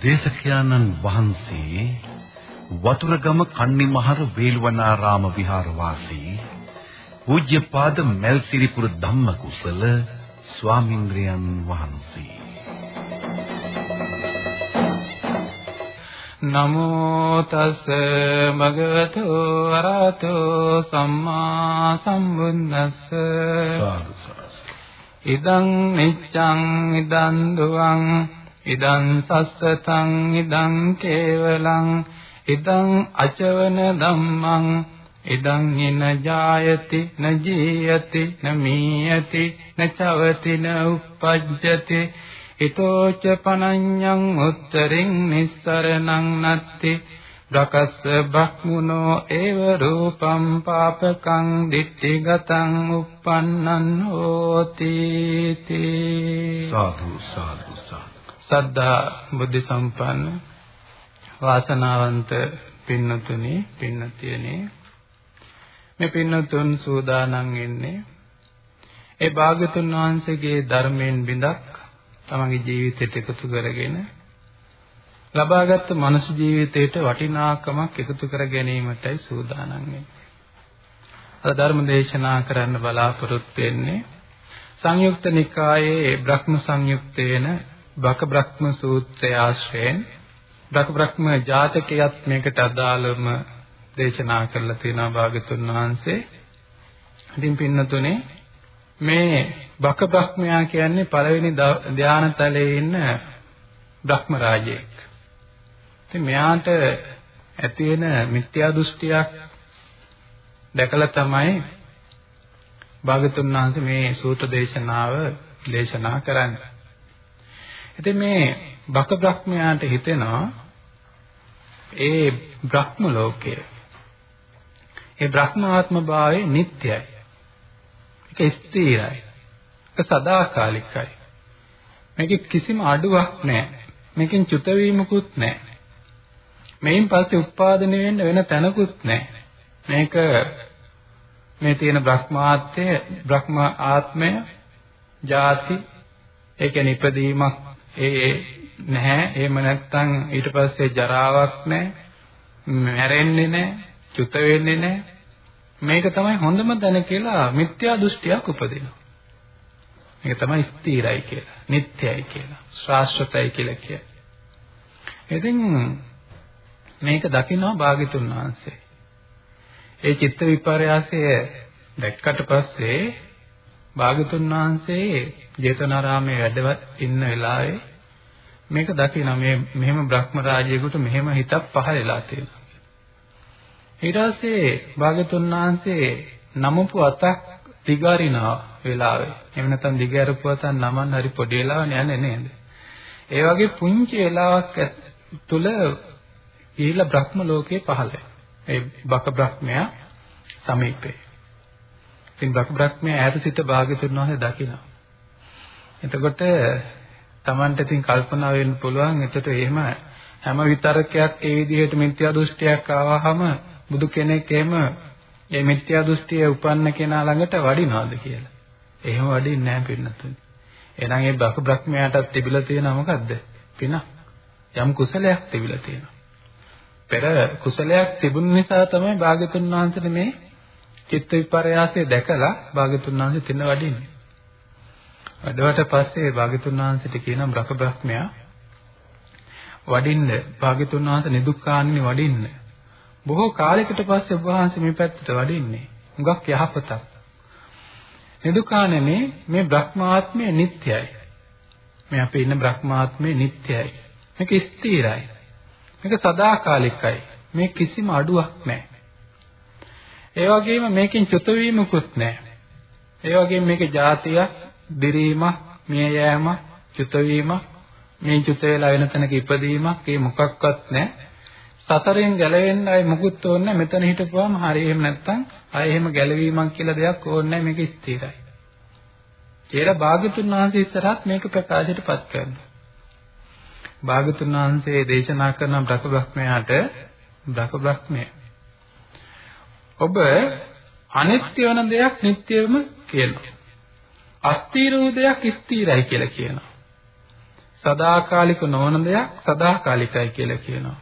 දේශකයන්න් වහන්සේ වතුරගම කන්නිමහර වේළුවනාරාම විහාරවාසී පූජ්‍යපාද මෙල්සිරිපුර ධම්මකුසල ස්වාමින්ද්‍රයන් වහන්සේ. නමෝ තස් භගවතු අරහතෝ සම්මා සම්බුද්දස්ස. ඉදං නිච්ඡං ඉදං දුවං ඉදං සස්සතං ඉදං කේවලං ඉදං අචවන ධම්මං ඉදං හින ජායති න ජීයති න මීයති න චවති න උප්පජ්ජති ඊතෝච පනඤ්ඤං උත්තරින් නිස්සරණං නත්ති රකස්ස බක්මුනෝ ඒව රූපම් පාපකං දිට්ඨිගතං uppannන් හෝති සාදු සාදු සාදු. සද්ධා බුද්ධ සම්පන්න වාසනාවන්ත පින්නතුනි පින්නතියනේ මේ පින්නතුන් සූදානම් ඉන්නේ ඒ භාගතුන් වහන්සේගේ ධර්මයෙන් බිඳක් තමන්ගේ ජීවිතයට එකතු කරගෙන ලබාගත් මනස ජීවිතයට වටිනාකමක් එකතු කර ගැනීමටයි සූදානම් වෙන්නේ. අද ධර්ම දේශනා කරන්න බලාපොරොත්තු වෙන්නේ සංයුක්ත නිකායේ බ්‍රහ්ම සංයුක්තේන බක බ්‍රහ්ම සූත්‍රය ආශ්‍රයෙන් බක බ්‍රහ්ම ජාතකයත් මේකට අදාළම දේශනා කරලා තියෙනවා භාගතුන් වහන්සේ. ඉතින් පින්නතුනේ මේ බක බ්‍රහ්මයා කියන්නේ පළවෙනි ධානතලයේ ඉන්න බ්‍රහ්ම රාජයෙක්. ඉතින් මෙයාට ඇති වෙන මිත්‍යා දෘෂ්ටියක් දැකලා තමයි භාගතුන් වහන්සේ මේ සූත්‍ර දේශනාව දේශනා කරන්නේ. ඉතින් මේ බක බ්‍රහ්මයාට හිතෙනවා ඒ බ්‍රහ්ම ලෝකය ඒ බ්‍රහ්මාත්ම භාවයේ නිට්ටයයි. ඒක ස්ථිරයි. ඒක සදාකාලිකයි. මේකේ කිසිම අඩුවක් නැහැ. මේකෙන් චුත වීමකුත් නැහැ. මේන් පස්සේ උත්පාදනය වෙන්න වෙන තැනකුත් නැහැ. මේක මේ තියෙන බ්‍රහ්මාත්මය, බ්‍රහ්ම ආත්මය, ಜಾති ඒ කියන්නේ ඉපදීමක් ඒ නැහැ. එහෙම නැත්නම් ඊට පස්සේ ජරාවක් නැහැ. මැරෙන්නේ නැහැ. චුත වෙන්නේ නැහැ. මේක තමයි හොඳම තැන කියලා මිත්‍යා දෘෂ්ටියක් උපදිනවා. මේක තමයි ස්ථිරයි කියලා, නිට්ටයයි කියලා, ශාස්ත්‍රතයි කියලා කියන්නේ. ඉතින් මේක දකිනවා භාග්‍යතුන් වහන්සේ. ඒ චිත්ත විපර්යාසය දැක්කට පස්සේ භාග්‍යතුන් වහන්සේ ජේතවනාරාමයේ වැඩ ඉන්න වෙලාවේ මේක දකිනවා මේ මෙහෙම බ්‍රහ්ම රාජයෙකුට මෙහෙම හිතක් පහළලා තියෙනවා. ඊට පස්සේ භාග්‍යතුන් වහන්සේ නමපු අතක් දිගාරිනා වෙලාවේ එහෙම නැත්නම් දිගහැරපු අතක් නමන්න හරි පොඩි වෙලාවනේ යන්නේ නේද? ඒ වගේ පුංචි වෙලාවක් තුල ඊළ බ්‍රහ්ම ලෝකේ පහළ ඒ බක බ්‍රහ්මයා සමීපේ. ඉතින් බක බ්‍රහ්මයා ඈත සිට භාග්‍යතුන් වහන්සේ දකිනවා. එතකොට Tamanට ඉතින් කල්පනා වෙන්න පුළුවන් එතකොට එහෙම හැම විතරකයක් ඒ විදිහට මිත්‍යා දෘෂ්ටියක් ආවහම බුදු කෙනෙක් එහෙම මේ මිත්‍යා දෘෂ්ටිය උපන්න කෙනා ළඟට වඩිනවද කියලා. එහෙම වඩින්නේ නැහැ පින්නතුනි. එහෙනම් ඒ බක බ්‍රහ්මයාටත් තිබිලා තියෙන මොකද්ද? පින. යම් කුසලයක් තිබිලා තියෙනවා. පෙර කුසලයක් තිබුණ නිසා තමයි භාග්‍යතුන් වහන්සේට මේ චිත්ත විපර්යාසය දැකලා භාග්‍යතුන් වහන්සේ තින වඩින්නේ. වඩවට පස්සේ භාග්‍යතුන් වහන්සේට කියන බ්‍රක බ්‍රහ්මයා වඩින්න භාග්‍යතුන් වහන්සේ නිදුක්ඛාන්නේ වඩින්න බොහෝ කාලයකට පස්සේ ඔබ වහන්සේ මේ පැත්තට වඩින්නේ. හුඟක් යහපතක්. නිදුකාණනේ මේ බ්‍රහ්මාත්මය නිට්ටයයි. මේ අපේ ඉන්න බ්‍රහ්මාත්මය නිට්ටයයි. මේක ස්ථිරයි. මේක සදාකාලිකයි. මේ කිසිම අඩුවක් නැහැ. ඒ වගේම මේකෙන් චුත වීමකුත් නැහැ. ඒ වගේම මේකේ જાතියක්, දිරීමක්, මිය යෑමක්, චුත වීමක්, මේ චුත වෙලා වෙන තැනක ඉපදීමක්, ඒ මොකක්වත් නැහැ. සසරෙන් ගැලවෙන්න අය මුකුත් ඕනේ මෙතන හිටපුවාම හරි එහෙම නැත්තම් අය එහෙම ගැලවීමක් කියලා දෙයක් ඕනේ මේක ස්ථිරයි. කියලා භාග්‍යතුන් වහන්සේ ඉස්සරහත් මේක ප්‍රකාශයටපත් කරනවා. භාග්‍යතුන් වහන්සේ දේශනා කරන බ්‍රක බ්‍රහ්මයාට බ්‍රක බ්‍රහ්මය ඔබ අනිත්‍ය වෙන දෙයක් නිට්ටයම කියනවා. අස්ථීර වූ දෙයක් ස්ථිරයි කියලා කියනවා. සදාකාලික නොවන දෙයක් සදාකාලිකයි කියලා කියනවා.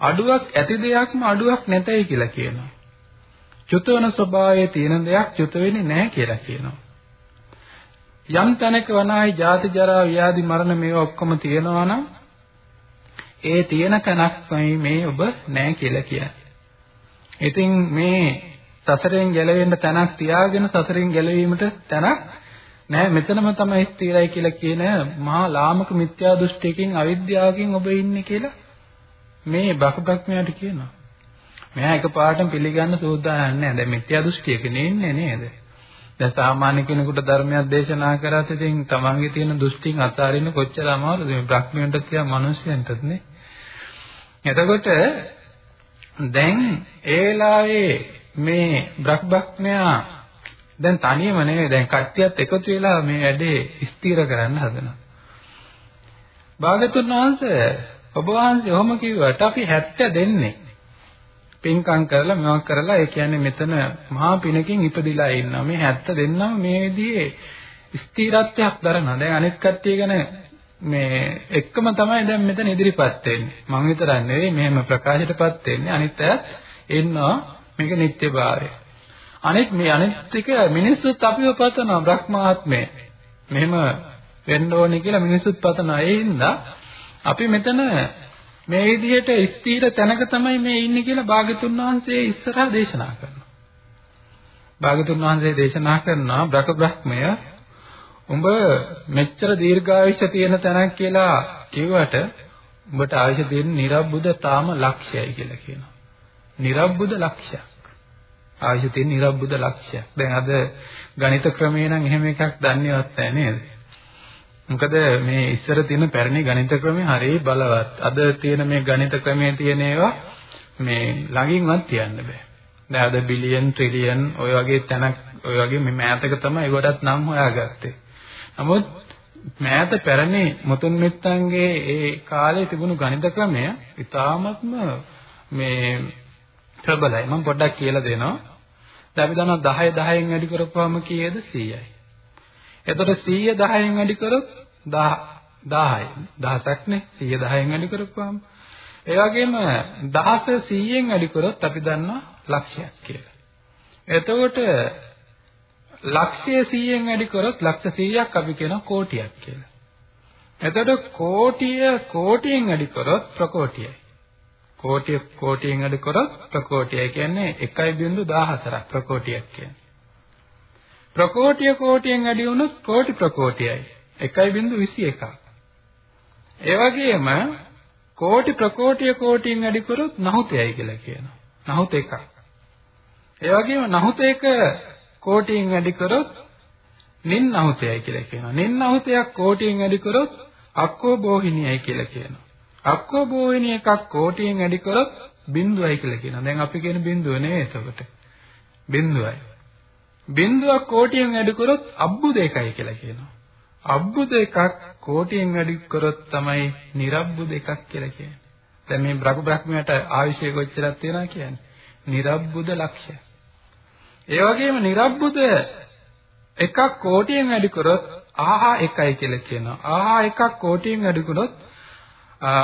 අඩුවක් ඇති දෙයක්ම අඩුවක් නැතයි කියලා කියනවා. චුතවන ස්වභාවයේ තියෙන දෙයක් චුත වෙන්නේ නැහැ කියලා කියනවා. යම් තැනක වනායි ජාති ජරා ව්‍යාධි මරණ මේවා ඔක්කොම තියෙනවා නම් ඒ තියෙන තැනක්මයි මේ ඔබ නැහැ කියලා කියන්නේ. ඉතින් මේ සසරෙන් ගැලවෙන්න තැනක් තියාගෙන සසරෙන් ගැලවීමට තැනක් නෑ මෙතනම තමයි ස්ථිරයි කියලා කියන මහා ලාමක මිත්‍යා දෘෂ්ටියකින් අවිද්‍යාවකින් ඔබ ඉන්නේ කියලා මේ බකබක්මයාට කියනවා. මෙයා එකපාරටම පිළිගන්න සූදානම් නෑ. දැන් මිත්‍යා දෘෂ්ටියක නෙන්නේ නේද? දැන් සාමාන්‍ය කෙනෙකුට ධර්මයක් දේශනා කරත් ඉතින් තමන්ගේ තියෙන දෘෂ්ටින් අතාරින්න කොච්චර අමාරුද මේ බ්‍රහ්මයන්ට තියා මිනිස්යන්ටත් නේ. එතකොට දැන් ඒ වෙලාවේ මේ බ්‍රහ්මඥයා දැන් තනියම නෙවෙයි දැන් කට්ටියත් එකතු වෙලා මේ වැඩේ ස්ථිර කරන්න හදනවා. භාගතුන් වහන්සේ ඔබ වහන්සේ ඔහොම කිව්වට අපි 70 දෙන්නේ. පින්කම් කරලා මේවා කරලා ඒ කියන්නේ මෙතන මහා පිනකින් ඉපදිලා ඉන්නවා. මේ 70 දෙන්නම මේ විදිහේ ස්ථිරත්වයක් දරනවා. දැන් අනිත් කට්ටිය ගැන මේ එක්කම තමයි දැන් මෙතන ඉදිරිපත් වෙන්නේ. මම විතරක් නෙවෙයි මෙහෙම ප්‍රකාශයටපත් වෙන්නේ. අනිත් අයත් ඉන්නවා මේක නිත්‍යභාවය. අනෙක් මේ අනෙක් ටික මිනිස්සුත් අපිව පතනවා බ්‍රහ්මාත්මය. මෙහෙම වෙන්න ඕනේ කියලා මිනිස්සුත් පතනවා. ඒ හින්දා අපි මෙතන මේ විදිහට ස්ථීර තැනක තමයි මේ ඉන්නේ කියලා භාගතුන් වහන්සේ ඉස්සරහා දේශනා කරනවා. භාගතුන් වහන්සේ දේශනා කරනවා බ්‍රක බ්‍රහ්මය උඹ මෙච්චර දීර්ඝායුෂ තියෙන තැනක් කියලා කිව්වට උඹට ආයුෂ තියෙන නිර්බුද්ධ තාම ලක්ෂයයි කියලා කියනවා. නිර්බුද්ධ ලක්ෂයක්. ආයුෂ තියෙන නිර්බුද්ධ ලක්ෂයක්. දැන් අද ගණිත ක්‍රමේ නම් එහෙම එකක් දන්නේවත් නැහැ නේද? මොකද මේ ඉස්සර තියෙන පැරණි ගණිත ක්‍රමය හරිය බලවත්. අද තියෙන මේ ගණිත ක්‍රමයේ තියෙන ඒවා මේ ළඟින්වත් තියන්න බෑ. දැන් අද බිලියන් ට්‍රිලියන් ඔය වගේ තැනක් ඔය වගේ මේ මෑතක තමයි ඒකටත් නම් හොයාගත්තේ. නමුත් මෑත පැරණි මුතුන් මිත්තන්ගේ ඒ කාලේ තිබුණු ගණිත ක්‍රමය ඉතාමත්ම මේ ප්‍රබලයි. මම පොඩ්ඩක් කියලා දෙනවා. දැන් අපි දන්නවා 10 10න් වැඩි කරපුවාම කීයද 100යි. එතකොට 100 10න් වැඩි කරොත් 1000යි. දහසක් නේ 100 10න් වැඩි කරපුවාම. ඒ වගේම 10 100න් වැඩි කරොත් අපි දන්නවා ලක්ෂයක් කියලා. එතකොට ලක්ෂය 100න් වැඩි කරොත් ලක්ෂ 100ක් අපි කියනවා කෝටියක් කියලා. එතකොට කෝටිය කෝටියෙන් වැඩි කරොත් ප්‍රකෝටියයි. කෝටිය කෝටියෙන් වැඩි කරොත් ප්‍රකෝටියයි කියන්නේ 1.14ක් ප්‍රකෝටියක් කියන්නේ. ප්‍රකෝටිය කෝටියෙන් වැඩි වුණොත් කෝටි ප්‍රකෝටියයි 1.21ක්. ඒ වගේම කෝටි ප්‍රකෝටිය කෝටියෙන් වැඩි කරොත් නහුතයයි කියලා කියනවා. නහුත එකක්. ඒ වගේම නහුත එක කෝටියෙන් වැඩි කරොත් නින් නහුතයයි කියලා කියනවා. නින් නහුතයක් කෝටියෙන් වැඩි කරොත් අක්කෝ බෝහිනියයි කියලා කියනවා. අක්කෝ බෝහිනිය එකක් කෝටියෙන් වැඩි කරොත් බිඳුවයි කියලා කියනවා. දැන් අපි කියන බිඳුව නෙවෙයි එතකොට. බිඳුවයි. බිඳුවක් කෝටියෙන් වැඩි කරොත් අබ්බුද එකයි කියලා කියනවා. අබ්බුද එකක් කෝටියෙන් වැඩි කරොත් තමයි නිරබ්බුද එකක් කියලා කියන්නේ. දැන් මේ බ්‍රහ්ම බ්‍රහ්මයට ආයුෂය කොච්චරක් තියෙනවා කියන්නේ? නිරබ්බුද ලක්ෂය. ඒ වගේම නිරබ්බුද එකක් කෝටියෙන් වැඩි කරොත් ආහා එකයි කියලා කියනවා. ආහා එකක් කෝටියෙන් වැඩි කරොත්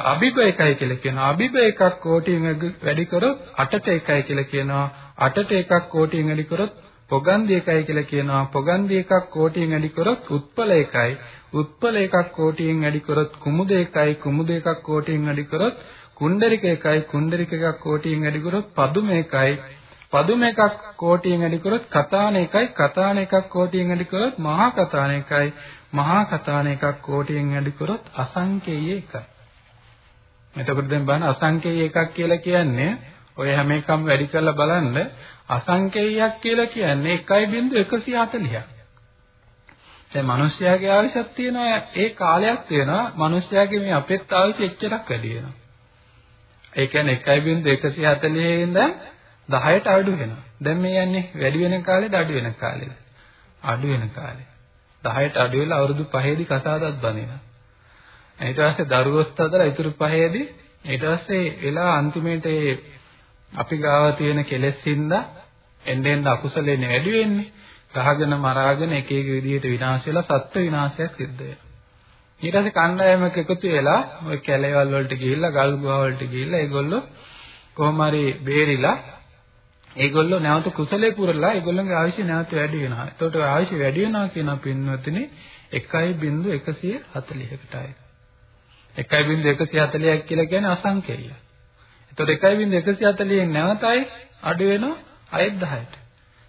අබිබ එකයි කියලා කියනවා. අබිබ එකක් කෝටියෙන් වැඩි කරොත් අටට එකයි කියලා කියනවා. අටට එකක් කෝටියෙන් වැඩි කරොත් පොගන්දි එකයි කියලා කියනවා. පොගන්දි එකක් කෝටියෙන් වැඩි කරොත් උත්පල එකයි. උත්පල එකක් කෝටියෙන් වැඩි කරොත් කුමුද එකයි. කුමුද එකක් කෝටියෙන් වැඩි කරොත් කුණ්ඩරික එකයි. කුණ්ඩරික එකක් කෝටියෙන් වැඩි කරොත් පදුම එකයි. පදුම එකක් කෝටියෙන් වැඩි කරොත් කතාන එකයි. කතාන එකක් කෝටියෙන් වැඩි කරොත් මහා කතාන එකයි. මහා කතාන එකක් කෝටියෙන් වැඩි කරොත් අසංකේය එකයි. එතකොට දැන් බලන්න අසංකේය එකක් කියලා කියන්නේ ඔය හැම එකම වැඩි කරලා බලන්න අසංකේයයක් කියලා කියන්නේ 1.140ක්. දැන් මිනිස්යාගේ ආයුෂක් තියෙනවා ඒ කාලයක් තියෙනවා මිනිස්යාගේ මේ අපෙත් ආයුෂ එච්චරක් වැඩි වෙනවා. ඒ කියන්නේ 1.140 ඉඳන් 10ට අඩු වෙනවා. දැන් මේ යන්නේ වැඩි වෙන කාලේද අඩු වෙන කාලේද? අඩු වෙන කාලේ. 10ට අඩු වෙලා අවුරුදු 5ේදී කසාදත් බඳිනවා. ඊට පස්සේ දරුවොත් හදලා ඉතුරු පහේදී ඊට පස්සේ එලා අන්තිමේට අපි ගාව තියෙන කෙලෙස් හින්දා එන්න එන්න අකුසලෙන්නේ වැඩි වෙන්නේ. ගහගෙන මරාගෙන එක එක විදිහට විනාශ වෙලා සත්ත්ව විනාශයක් සිද්ධ වෙනවා. ඊට පස්සේ කණ්ඩායමක් එකතු වෙලා ওই කැලේවල් වලට ගිහිල්ලා ගල් ගුහා වලට ගිහිල්ලා ඒගොල්ලෝ කොහොම හරි බේරිලා ඒගොල්ලෝ නැවත කුසලේ පුරලා ඒගොල්ලන්ගේ ආයුෂ නැවත වැඩි වෙනවා. එතකොට ආයුෂ වැඩි වෙනවා කියන පින්වත්නි 1.140කටයි. 1.140ක් කියලා කියන්නේ අසංඛේය. එතකොට 1.140න් නැවතයි අඩු වෙනවා අයත් 10ට.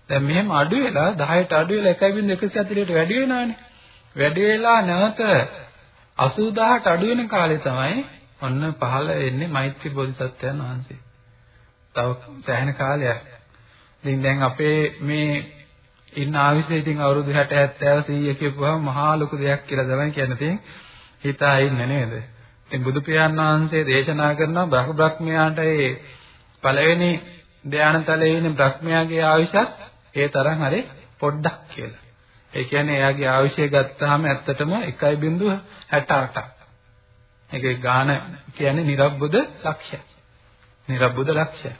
දැන් මෙහෙම අඩු වෙලා 10ට අඩු වෙලා 1.140ට වැඩි වෙනානේ. වැඩි වෙලා නැවත 80000ට අඩු වෙන කාලේ තමයි ඔන්න පහළ වෙන්නේ මෛත්‍රී බෝධිසත්වයන් වහන්සේ. තව සෑහෙන කාලයක්. ඉතින් දැන් අපේ මේ ඉන්න ආවිසේ ඉතින් අවුරුදු 60 70 100 කියපුවාම මහා ලොකු දෙයක් කියලා තමයි කියන්න තියෙන්නේ. හිතා ඉන්නේ නේද? ඉතින් බුදු පියාණන් වහන්සේ දේශනා කරනවා බ්‍රහ්ම බ්‍රහ්මයාට ඒ පළවෙනි ධානතලයේ ඉන්න බ්‍රහ්මයාගේ ආවිෂත් ඒ තරම් හරි පොඩ්ඩක් කියලා. ඒ කියන්නේ එයාගේ ආවිෂය ගත්තාම ඇත්තටම 1.68ක්. ඒකේ ගාන කියන්නේ නිර්බුද ලක්ෂය. නිර්බුද ලක්ෂය.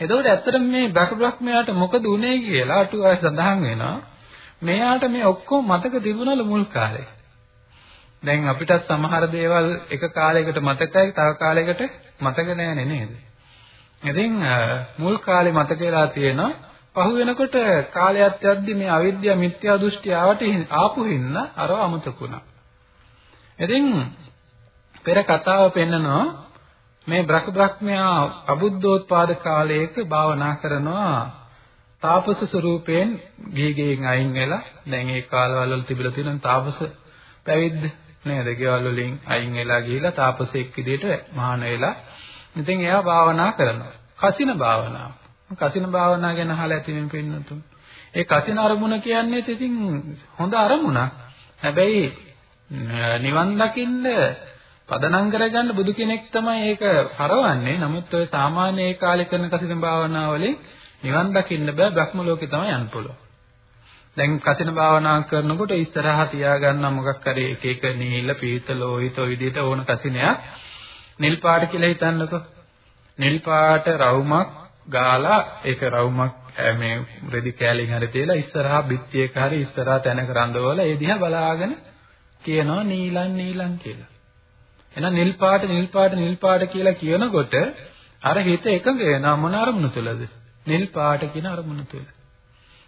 එතකොට ඇත්තටම මේ බ්‍රහ්ම බ්‍රහ්මයාට මොකද උනේ කියලා අටුවාවේ සඳහන් වෙනවා. මෙයාට මේ ඔක්කොම මතක තිබුණලු මුල් කාලේ. දැන් අපිටත් සමහර දේවල් එක කාලයකට මතකයි තව කාලයකට මතක නැහැ නේද? ඉතින් මුල් කාලේ මතක වෙලා තියෙනවා පහු වෙනකොට කාලයක් යද්දි මේ අවිද්‍යාව මිත්‍යා දෘෂ්ටි ආවට ආපු හින්න අරව අමතකුණා. ඉතින් පෙර කතාව පෙන්නනවා මේ බ්‍රහ්ම බ්‍රහ්මයා අබුද්ධෝත්පාද කාලයක භාවනා කරනවා තාපස ස්වරූපයෙන් ගිහිගෙන් අයින් වෙලා දැන් ඒ කාලවල වල තිබිලා තියෙන තාපස පැවිද්ද නේද? ගෙවල් වලින් අයින් වෙලා ගිහිලා තාපසෙක් විදිහට මහාන වෙලා ඉතින් එයා භාවනා කරනවා. කසින භාවනාව. කසින භාවනාව ගැන අහලා ඇතිවෙන පින්නතුන්. ඒ කසින අරමුණ කියන්නේ ඉතින් හොඳ අරමුණක්. හැබැයි නිවන් දකින්න පදනම් කරගන්න බුදු කෙනෙක් තමයි ඒක හරවන්නේ. නමුත් ඔය සාමාන්‍ය ඒ කාලේ කරන කසින භාවනාවලින් නිවන් දකින්න බෑ බ්‍රහ්ම ලෝකේ තමයි යන්න පුළුවන්. දැන් කසින භාවනා කරනකොට ඉස්සරහා තියාගන්න මොකක් හරි එක එක නීල පීත ලෝහිත ඔය විදිහට ඕන කසිනයක් නිල් පාට කියලා හිතන්නකෝ. නිල් පාට රවුමක් ගාලා ඒක රවුමක් මේ රෙදි කෑලින් හරි තියලා ඉස්සරහා බිත්තියක හරි ඉස්සරහා තැනක රඳවලා ඒ දිහා බලාගෙන කියනවා නීලන් නීලන් කියලා. එහෙනම් නිල් පාට නිල් පාට නිල් පාට කියලා කියනකොට අර හිත එකඟ වෙනා මොන අරමුණ තුලද? නිල් පාට කියන අරමුණ තුල.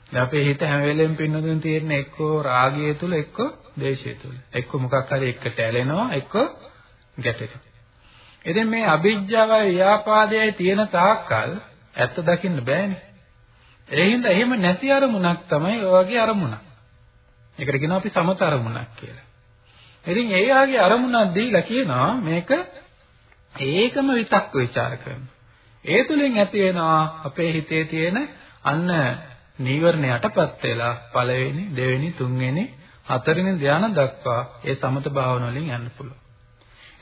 දැන් අපේ හිත හැම වෙලෙම පින්නදුන් තියෙන එක්කෝ රාගය තුල එක්කෝ ද්වේෂය තුල. එක්කෝ මොකක් හරි එක්කට ඇලෙනවා එක්කෝ ගැටෙනවා. ඉතින් මේ අභිජ්ජාවයි ව්‍යාපාදයයි තියෙන තාක්කල් ඇත්ත දකින්න බෑනේ. ඒ හින්දා එහෙම නැති අරමුණක් තමයි ඔය වගේ අරමුණක්. ඒකට කියනවා අපි සමත අරමුණක් කියලා. ඉතින් ඒ යාගේ අරමුණක් දීලා කියනවා මේක ඒකම විතක්ක ਵਿਚාර කරනවා. ඒ තුලින් ඇති වෙනවා අපේ හිතේ තියෙන අන්න නීවරණ යටපත් වෙලා පළවෙනි, දෙවෙනි, තුන්වෙනි, හතරවෙනි ධානය දක්වා ඒ සමත භාවන වලින් යන්න පුළුවන්.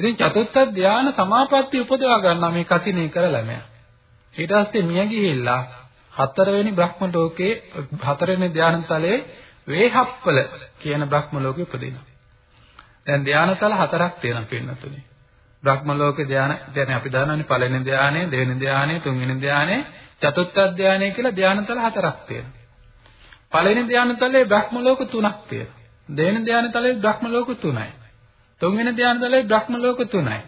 ඉතින් චතුත්ථ ධානය සමාපatti උපදවා ගන්නවා මේ කසිනේ කරලා මෙයා. ඊට පස්සේ මිය ගිහිල්ලා හතරවෙනි බ්‍රහ්ම ලෝකේ හතරවෙනි ධානතලයේ වේහප්පල කියන බ්‍රහ්ම ලෝකෙ උපදිනවා. දැන් ධානතල හතරක් තියෙනවා පින්නතුනේ. බ්‍රහ්ම ලෝකේ ධාන දැන් අපි දන්නවනේ පළවෙනි ධානය, දෙවෙනි ධානය, තුන්වෙනි ධානය, චතුත්ථ ධානය කියලා ධානතල හතරක් තියෙනවා. පළවෙනි ධානතලයේ බ්‍රහ්ම ලෝක තුනක් තියෙනවා. දෙවෙනි ධානතලයේ බ්‍රහ්ම ලෝක තුනයි. තුන්වෙනි ධානතලයේ බ්‍රහ්ම ලෝක තුනයි.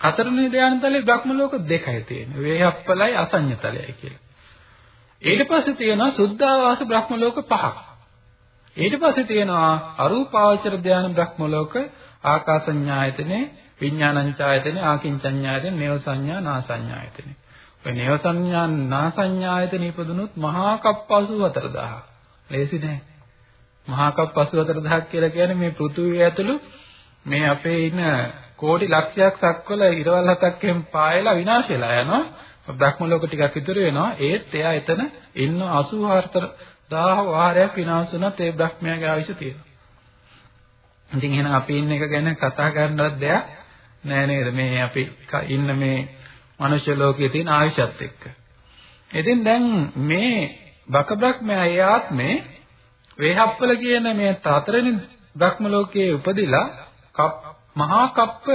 හතරවෙනි ධානතලයේ බ්‍රහ්ම ලෝක දෙකයි තියෙන්නේ. වේහප්පලයි අසඤ්ඤතලයි කියලා. ඊට පස්සේ තියෙනවා සුද්ධාවාස බ්‍රහ්ම ලෝක පහක්. ඊට පස්සේ තියෙනවා අරූපාවචර ධාන බ්‍රහ්ම ලෝක ආකාසඤ්ඤායතනේ විඥානංචායතනේ ආකින්චඤ්ඤායතනේ නේව සංඥා නාසඤ්ඤායතනේ. ඔය නේව සංඥා නාසඤ්ඤායතනේ ඉපදුනොත් මහා කප්ප 84000. ලේසි නෑ. මහා කප්ප 84000 කියලා කියන්නේ මේ පෘථුවිය ඇතුළු මේ අපේ ඉන්න කෝටි ලක්ෂයක් සක්වල ඉරවල් හතක් එහෙම පායලා විනාශ වෙලා යනවා. බ්‍රහ්ම ලෝක ටිකක් ඉතුරු වෙනවා. ඒත් එයා එතන ඉන්න 84000 වාරයක් විනාශ වුණත් ඒ බ්‍රහ්මයාගේ ආයුෂ තියෙනවා. ඉතින් එහෙනම් අපි ඉන්න එක ගැන කතා කරන්නවත් දෙයක් නෑ නේද? මේ අපි ඉන්න මේ මනුෂ්‍ය ලෝකයේ තියෙන ආයුෂත් එක්ක. ඉතින් දැන් මේ බක බ්‍රහ්මයා ඒ ආත්මේ වේහප්පල කියන මේ හතරෙනි බ්‍රහ්ම ලෝකයේ උපදිලා මහා කප්ප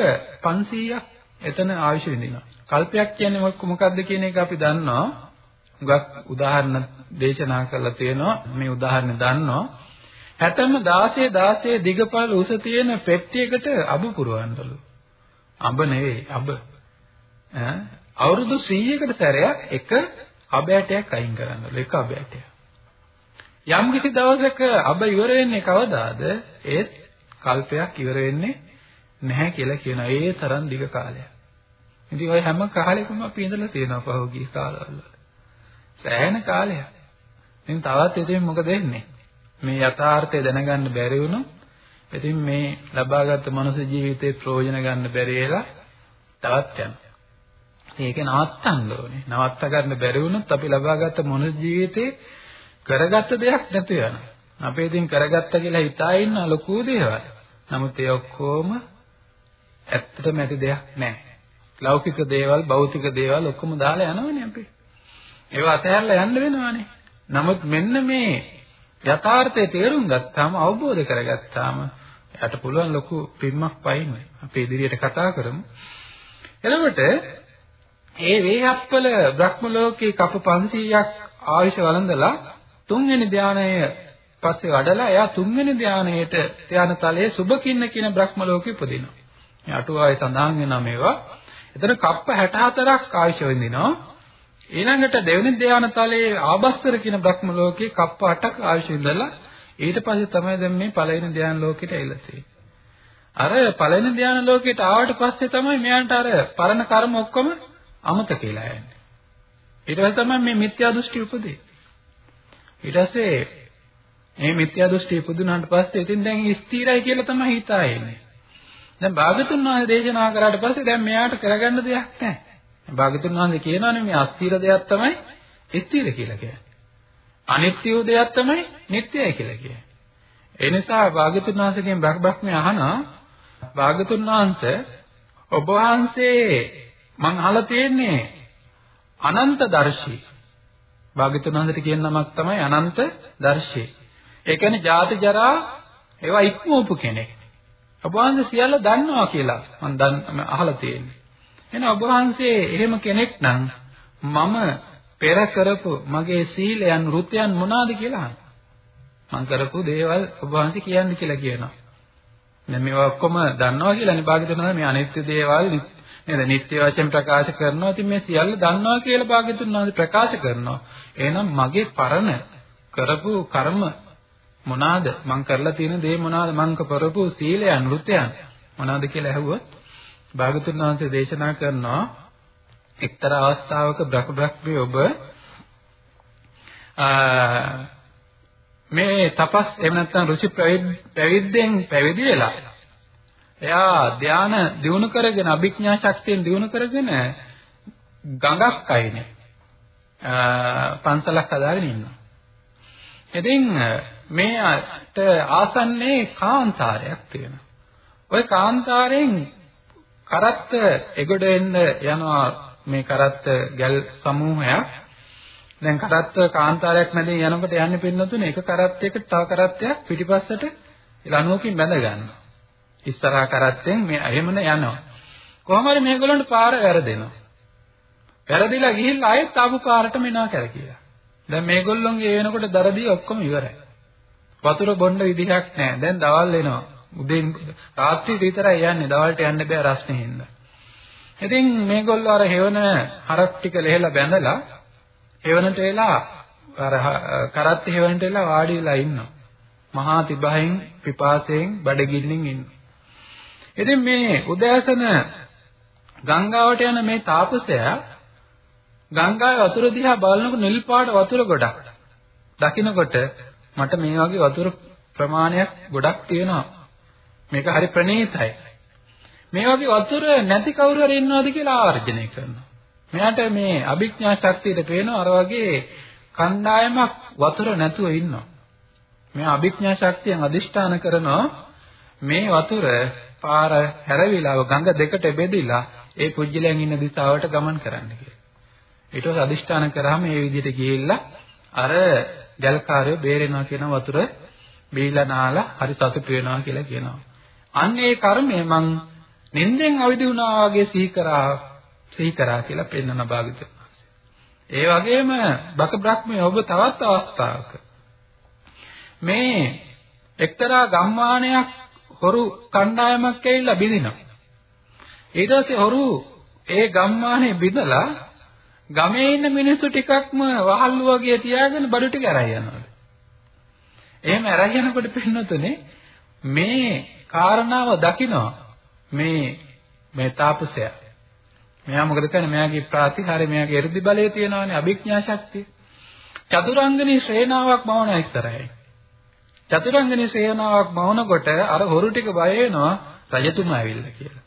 500ක් එතන ආයුෂ විඳිනවා. කල්පයක් කියන්නේ මොකක්ද කියන එක අපි දන්නවා. හුඟක් උදාහරණ දේශනා කරලා තියෙනවා. මේ උදාහරණ දන්නවා. 60ම 16 16 දිගපළ උස තියෙන පෙට්ටියකට අබ පුරවන්නලු. අබ නෙවෙයි අබ. ඈ අවුරුදු 100කට සැරයක් එක අබ ඇටයක් අයින් කරන්නලු. එක අබ ඇටයක්. යම් කිසි දවසක අබ ඉවර වෙන්නේ කවදාද? ඒත් කල්පයක් ඉවර වෙන්නේ නැහැ කියලා කියනවා. ඒ තරම් දිග කාලයක්. ඉතින් ওই හැම කාලෙකම අපි ඉඳලා තියෙනවා පහුගිය කාලවල. සෑහෙන කාලයක්. ඉතින් තවත් ඉතින් මොකද වෙන්නේ? මේ යථාර්ථය දැනගන්න බැරි වුණොත් ඉතින් මේ ලබාගත් මනුස්ස ජීවිතේ ප්‍රයෝජන ගන්න බැරි වෙලා තවත් යනවා. ඒක නවත්තන්න ඕනේ. නවත්ත ගන්න බැරි වුණොත් අපි ලබාගත් මනුස්ස ජීවිතේ කරගත්ත දෙයක් නැතු වෙනවා. අපි ඉතින් කරගත්ත කියලා හිතා ඉන්න ලොකු දේවල්. නමුත් ඒ ඔක්කොම ඇත්තටම ඇති දෙයක් නැහැ. ලෞකික දේවල්, භෞතික දේවල් ඔක්කොම දාලා යනවනේ අපි. ඒවා අතහැරලා යන්න වෙනවානේ. නමුත් මෙන්න මේ යථාර්ථය තේරුම් ගත්තාම අවබෝධ කරගත්තාම යට පුළුවන් ලොකු පිම්මක් පයින්න. අපි ඉදිරියට කතා කරමු. එතකොට ඒ වේහප්පල බ්‍රහ්ම ලෝකේ කප 500ක් ආයුෂ වළඳලා තුන්වෙනි ධානය පස්සේ වඩලා එයා තුන්වෙනි ධානයේට ධාන තලයේ සුබකින්න කියන බ්‍රහ්ම ලෝකෙ උපදිනවා. මේ අටුවාවේ සඳහන් වෙනා මේවා. එතන කප්ප 64ක් ආයුෂ විඳිනවා. ඊළඟට දෙවෙනි ධාන තලයේ ආබස්සර කියන බ්‍රහ්ම ලෝකේ කප්ප 8ක් ආයුෂ විඳලා ඊට පස්සේ තමයි දැන් මේ පළවෙනි ධාන ලෝකෙට ඇවිල්ලා තියෙන්නේ. අර පළවෙනි ධාන ලෝකෙට ආවට පස්සේ තමයි මෙයන්ට අර පරණ කර්ම ඔක්කොම අමතක වෙලා යන්නේ. ඊට පස්සේ තමයි මේ මිත්‍යා දෘෂ්ටි උපදින්නේ. ඊට පස්සේ මේ මිත්‍යා දෘෂ්ටි ඉපදුනාට පස්සේ ඉතින් දැන් ස්ථිරයි කියලා තමයි හිතා එන්නේ. දැන් භාගතුන් වහන්සේ දේශනා කරාට පස්සේ දැන් මෙයාට කරගන්න දෙයක් නැහැ. භාගතුන් වහන්සේ කියනවානේ මේ අස්ථිර දෙයක් තමයි ස්ථිර කියලා කියන්නේ. අනිත්‍ය වූ දෙයක් තමයි නිට්ටයයි කියලා කියන්නේ. ඒ නිසා භාගතුන් වහන්සේගෙන් බ්‍රහ්මඥ අහනවා භාගතුන් වහන්සේ ඔබ වහන්සේ මං අහලා තියෙන්නේ අනන්ත දර්ශී. භාගතුන් වහන්සේට කියන නමක් තමයි අනන්ත දර්ශී. ඒ කියන්නේ ජාති ජරා ඒවා ඉක්මවපු කෙනෙක්. ඔබ වහන්සේ සියල්ල දන්නවා කියලා මම දන් අහලා තියෙන්නේ. එහෙනම් ඔබ වහන්සේ එහෙම කෙනෙක් නම් මම පෙර කරපු මගේ සීලයන් රුත්යන් මොනවාද කියලා අහනවා. මම කරපු දේවල් ඔබ වහන්සේ කියන්න කියලා කියනවා. දැන් මේවා ඔක්කොම දන්නවා කියලානේ භාග්‍යතුන් මේ අනිත්‍ය දේවල් නේද නිත්‍ය වශයෙන් ප්‍රකාශ කරනවා. ඉතින් මේ සියල්ල දන්නවා කියලා භාග්‍යතුන් වහන්සේ ප්‍රකාශ කරනවා. එහෙනම් මගේ පරණ කරපු කර්ම මොනවාද මං කරලා තියෙන දේ මොනවාද මං කරපු සීලයන් නෘත්‍යයන් මොනවාද කියලා ඇහුවොත් භාගතුන් වහන්සේ දේශනා කරනවා එක්තරා අවස්ථාවක බ්‍රහ්මබ්‍රහ්මී ඔබ මේ තපස් එහෙම නැත්නම් ඍෂි පැවිද්දෙන් පැවිදි වෙලා එයා ධාන දිනු කරගෙන අභිඥා ශක්තියෙන් දිනු කරගෙන ගඟක් අයිනේ පන්සලක් හදාගෙන ඉන්නවා. ඉතින් මේට ආසන්නයේ කාන්තාරයක් තියෙනවා. ওই කාන්තාරයෙන් කරත්ත එගොඩ එන්න යනවා මේ කරත්ත ගැල් සමූහයක්. දැන් කරත්ත කාන්තාරයක් මැදින් යනකොට යන්නේ පින්නතුනේ එක කරත්තයකට තව කරත්තයක් පිටිපස්සට ලණුවකින් බැඳ ගන්නවා. ඉස්සරහා කරත්තෙන් මේ එහෙමන යනවා. කොහොම හරි මේගොල්ලන්ට පාර වැරදෙනවා. වැරදිලා ගිහිල්ලා ආයෙත් ආපු පාරටම එනවා කියලා කියලා. දැන් මේගොල්ලොන්ගේ වෙනකොට දරදී ඔක්කොම ඉවරයි. වතුර බොන්න විදිහක් නැහැ. දැන් දවල් වෙනවා. උදේ රාත්‍රියේ විතරයි යන්නේ. දවල්ට යන්න බෑ රස්නේ හින්දා. ඉතින් මේගොල්ලෝ අර හේවන හරක් ටික ලෙහෙලා බැඳලා හේවනට වෙලා අර කරත් හේවනට වෙලා වාඩි වෙලා ඉන්නවා. මහා තිබහෙන් පිපාසයෙන් බඩගින්නින් ඉන්නවා. ඉතින් මේ උදෑසන ගංගාවට යන මේ තාපසයා ගංගාවේ වතුර දිහා බලනකොට නිල් පාට වතුර ගොඩක් දකින්නකොට මට මේ වගේ වතුර ප්‍රමාණයක් ගොඩක් තියෙනවා. මේක හරි ප්‍රණීතයි. මේ වගේ වතුර නැති කවුරු හරි ඉන්නවද කියලා ආවර්ජනය කරනවා. මෙයාට මේ අභිඥා ශක්තියට පේනවා අර වගේ කණ්ඩායමක් වතුර නැතුව ඉන්නවා. මේ අභිඥා ශක්තියෙන් අදිෂ්ඨාන කරනවා මේ වතුර පාර හැරවිලාව ගඟ දෙකට බෙදිලා ඒ පුජ්‍යලයන් ඉන්න දිශාවට ගමන් කරන්න කියලා. ඊට පස්සේ අදිෂ්ඨාන කරාම මේ විදිහට ගිහිල්ලා අර ජලකාරයෝ බේරෙනවා කියන වතුර බීලා නාලා හරි සතුටු වෙනවා කියලා කියනවා. අන්න ඒ කර්මය මං නින්දෙන් අවදි වුණා වගේ සිහි කරා සිහි කරා කියලා පෙන්වන භාගිත. ඒ වගේම බක බ්‍රහ්මයේ ඔබ තවත් අවස්ථාවක මේ එක්තරා ගම්මානයක් හොරු කණ්ඩායමක් ඇවිල්ලා බිඳිනවා. ඊට පස්සේ හොරු ඒ ගම්මානේ බිඳලා ගමේ ඉන්න මිනිස්සු ටිකක්ම වහල්ලු වගේ තියාගෙන බඩු ටික අරන් යනවා. එහෙම අරන් යනකොට පින්නතුනේ මේ කාරණාව දකිනවා මේ මේ තාපසයා. මෙයා මොකද කරන්නේ? මෙයාගේ ප්‍රාතිහාරය මෙයාගේ එ르දි බලය තියෙනවානේ අභිඥා ශක්තිය. චතුරංගනී ශ්‍රේණාවක් මවන ඉස්සරහයි. චතුරංගනී සේනාවක් මවනකොට අර හොරු ටික බය වෙනවා රජතුමා ඇවිල්ලා කියලා.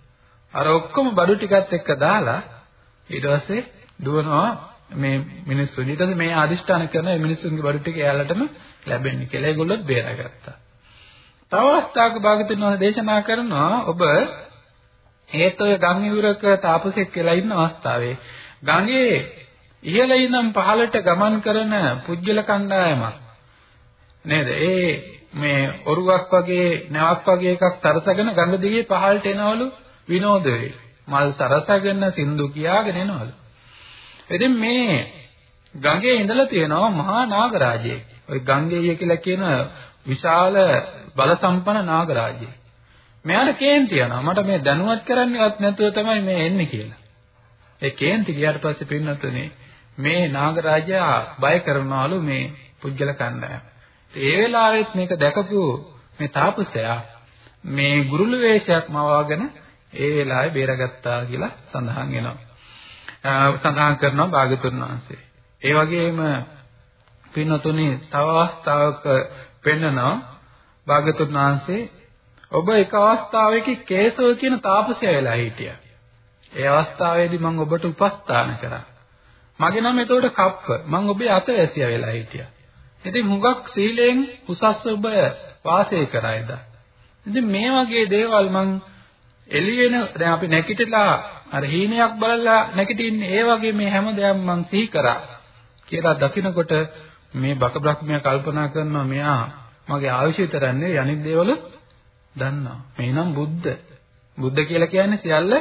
අර ඔක්කොම බඩු ටිකත් එක්ක දාලා ඊට පස්සේ දුවනවා මේ මිනිස්සු. ඊට පස්සේ මේ අදිෂ්ඨාන කරන මේ මිනිස්සුන්ගේ බඩු ටික එයාලටම ලැබෙන්නේ කියලා ඒගොල්ලොත් බේරාගත්තා. තව අවස්ථාවක භාගතුන් වහන්සේ දේශනා කරනවා ඔබ ඒත් ඔය ගම් ඉවුරක තාපසෙක් කියලා ඉන්න අවස්ථාවේ ගඟේ ඉහළ ඉඳන් පහළට ගමන් කරන පුජ්‍යල කණ්ඩායමක් නේද? ඒ මේ ඔරුවක් වගේ නැවක් වගේ එකක් සරසගෙන ගඟ දිගේ පහළට එනවලු විනෝද වෙයි. මල් සරසගෙන සින්දු කියාගෙන එනවලු. ඉතින් මේ ගඟේ ඉඳලා තියෙනවා මහා නාගරාජයෙක්. ওই ගංගේය කියලා කියන විශාල බල සම්පන්න නාගරාජයෙක්. මෙයාට කේන්ති යනවා. මට මේ දැනුවත් කරන්නේවත් නැතුව තමයි මේ එන්නේ කියලා. ඒ කේන්ති ගියාට පස්සේ පින්නතුනේ මේ නාගරාජයා බය කරනවලු මේ පුජ්‍යල කණ්ඩායම. ඒ වෙලාවෙත් මේක දැකපු මේ තාපසයා මේ ගුරුළු වේශයක් මවාගෙන ඒ වෙලාවේ බේරගත්තා කියලා සඳහන් වෙනවා. සඳහන් කරනවා භාගතුන් වහන්සේ. ඒ වගේම පින්නතුනි තව අවස්ථාවක පෙන්නනවා භාගතුන් වහන්සේ ඔබ එක අවස්ථාවක කේසව කියන තාපසයා වෙලා හිටියා. ඒ අවස්ථාවේදී මම ඔබට උපස්ථාන කරා. මගේ නම එතකොට කප්ප. මම ඔබේ අතවැසියා වෙලා හිටියා. ඉතින් හුඟක් සීලෙන් උසස් ඔබ වාසය කරයිද? ඉතින් මේ වගේ දේවල් මං එළියෙන දැන් අපි නැගිටලා අර හීනයක් බලලා නැගිටින්නේ ඒ වගේ මේ හැම දෙයක්ම මං සිහි කරා කියලා දකිනකොට මේ බක බ්‍රහ්මයා කල්පනා කරනවා මෙයා මගේ ආයුෂ විතරන්නේ අනිත් දේවල් දන්නවා. මේනම් බුද්ධ. බුද්ධ කියලා කියන්නේ සියල්ල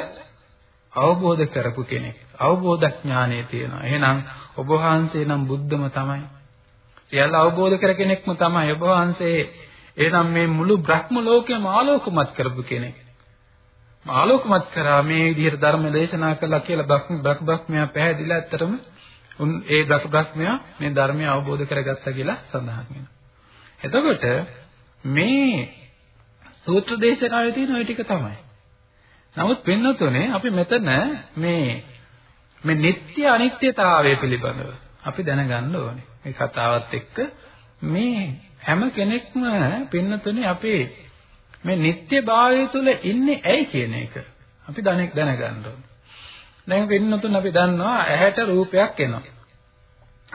අවබෝධ කරපු කෙනෙක්. අවබෝධ ඥානය තියෙනවා. එහෙනම් ඔබ වහන්සේ නම් බුද්ධම තමයි. සියල්ල අවබෝධ කර කෙනෙක්ම තමයි ඔබ වහන්සේ. එහෙනම් මේ මුළු බ්‍රහ්ම ලෝකයම ආලෝකමත් කරපු කෙනෙක්. ආලෝකමත් කරා මේ විදිහට ධර්ම දේශනා කළා කියලා බ්‍රහ්ම බ්‍රහ්මයා පැහැදිලා ඇත්තටම උන් ඒ දසබ්‍රඥයා මේ ධර්මය අවබෝධ කරගත්තා කියලා සඳහන් වෙනවා. එතකොට මේ සූත්‍ර දේශනාවේ තියෙන ওই ටික තමයි. නමුත් වෙනතුනේ අපි මෙතන මේ මේ නিত্য අනිත්‍යතාවය පිළිබඳව අපි දැනගන්න ඕනේ. මේ කතාවත් එක්ක මේ හැම කෙනෙක්ම පින්නතුනේ අපේ මේ නিত্যභාවය තුල ඉන්නේ ඇයි කියන එක අපි දැනගන්න ඕනේ. දැන් පින්නතුන් අපි දන්නවා ඇහැට රූපයක් එනවා.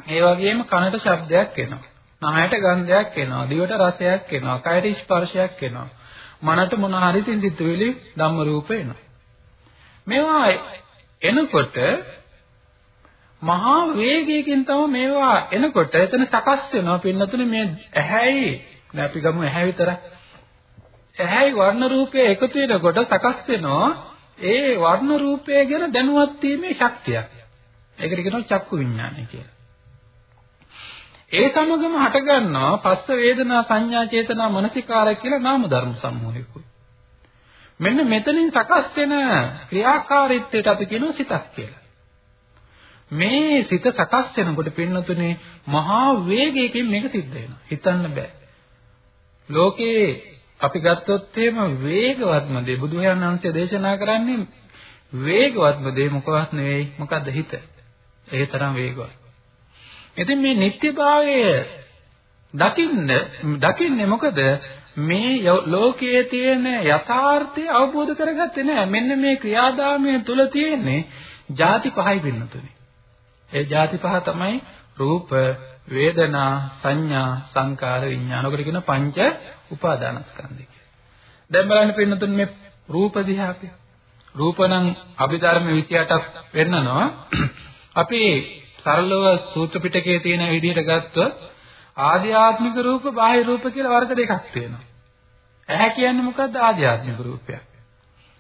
ඒ වගේම කනට ශබ්දයක් එනවා. නහයට ගන්ධයක් එනවා. දිවට රසයක් එනවා. කයට ස්පර්ශයක් එනවා. මනට මොන හරි තින්දිතුවිලි ධම්ම රූප එනවා. මේවා එනකොට මහා වේගයකින් තමයි මේවා එනකොට එතන සකස් වෙනවා පින්නතුනේ මේ ඇහැයි දැන් අපි ගමු ඇහැ විතරක් ඇහැයි වර්ණ රූපය එකතු වෙනකොට සකස් වෙනවා ඒ වර්ණ රූපය ගැන දැනුවත් වීමේ ශක්තියක්. ඒකට කියනවා චක්කු විඥානය කියලා. ඒ සමගම හටගන්නවා පස්ස වේදනා සංඥා චේතනා මනසිකාරය කියලා නාම ධර්ම සමූහයකුයි. මෙන්න මෙතනින් සකස් වෙන ක්‍රියාකාරීත්වයට අපි කියනවා සිතක් කියලා. මේ සිත සකස් වෙනකොට පින්නතුනේ මහා වේගයකින් මේක සිද්ධ වෙනවා. හිතන්න බෑ. ලෝකේ අපි ගත්තොත් එහෙම වේගවත්ම දේ බුදුහාමන් වහන්සේ දේශනා කරන්නේ වේගවත්ම දේ මොකවත් නෙවෙයි. මොකද්ද හිත? ඒ තරම් වේගවත්. ඉතින් මේ නිත්‍යභාවය දකින්න දකින්නේ මොකද මේ ලෝකයේ තියෙන යථාර්ථය අවබෝධ කරගත්තේ නැහැ. මෙන්න මේ ක්‍රියාදාමය තුල තියෙන්නේ ಜಾති පහයි පින්නතුනේ. ඒ ಜಾති පහ තමයි රූප, වේදනා, සංඥා, සංකාර, විඥාන. ඔකට කියන පංච උපාදානස්කන්ධය කියලා. දැන් බලන්න පින්නතුන් මේ රූප දිහා අපි. රූප නම් අභිධර්ම 28ක් වෙන්නනවා. අපි සරලව සූත්‍ර පිටකයේ තියෙන විදිහට ගත්තොත් ආධ්‍යාත්මික රූප, බාහිර රූප කියලා වර්ග දෙකක් තියෙනවා. ඇහැ කියන්නේ මොකද්ද? ආධ්‍යාත්මික රූපයක්.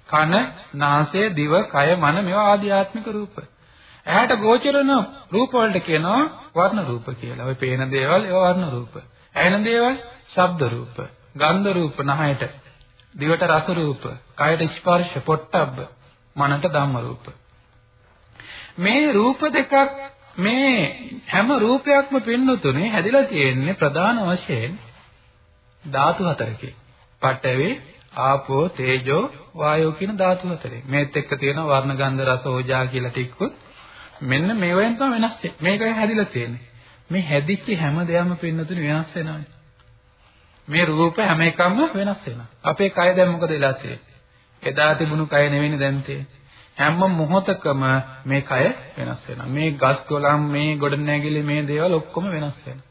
කන, නාසය, දිව, කය, මන මේවා ආධ්‍යාත්මික රූප. ඇහැට ගෝචර වෙන රූප වලට කියනවා වර්ණ රූප කියලා. ඔය පේන දේවල් ඒවා වර්ණ රූප. ඇහෙන දේවල් ශබ්ද රූප. ගන්ධ රූප නහයට. දිවට රස රූප. කයට ස්පර්ශ පොට්ටබ්බ. මනට ධම්ම රූප. මේ රූප දෙකක් මේ හැම රූපයක්ම පින්නතුනේ හැදිලා තියෙන්නේ ප්‍රධාන වශයෙන් ධාතු හතරකින්. පඨවි, ආපෝ, තේජෝ, වායෝ කියන ධාතු හතරෙන්. මේත් එක්ක තියෙන වර්ණ ගන්ධ රස ඕජා කියලා ටිකකුත් මෙන්න මේවෙන් තමයි වෙනස් වෙන්නේ. මේකයි හැදිලා තියෙන්නේ. මේ හැදිච්ච හැම දෙයක්ම පින්නතුනේ වෙනස් වෙනවානේ. මේ රූප හැම එකක්ම වෙනස් වෙනවා. අපේ කය දැන් මොකද වෙලා තියෙන්නේ? එදා තිබුණු කය නෙවෙයි දැන් තියෙන්නේ. හැම මොහොතකම මේ කය වෙනස් වෙනවා. මේ ගස් කොළන් මේ ගොඩනැගිලි මේ දේවල් ඔක්කොම වෙනස් වෙනවා.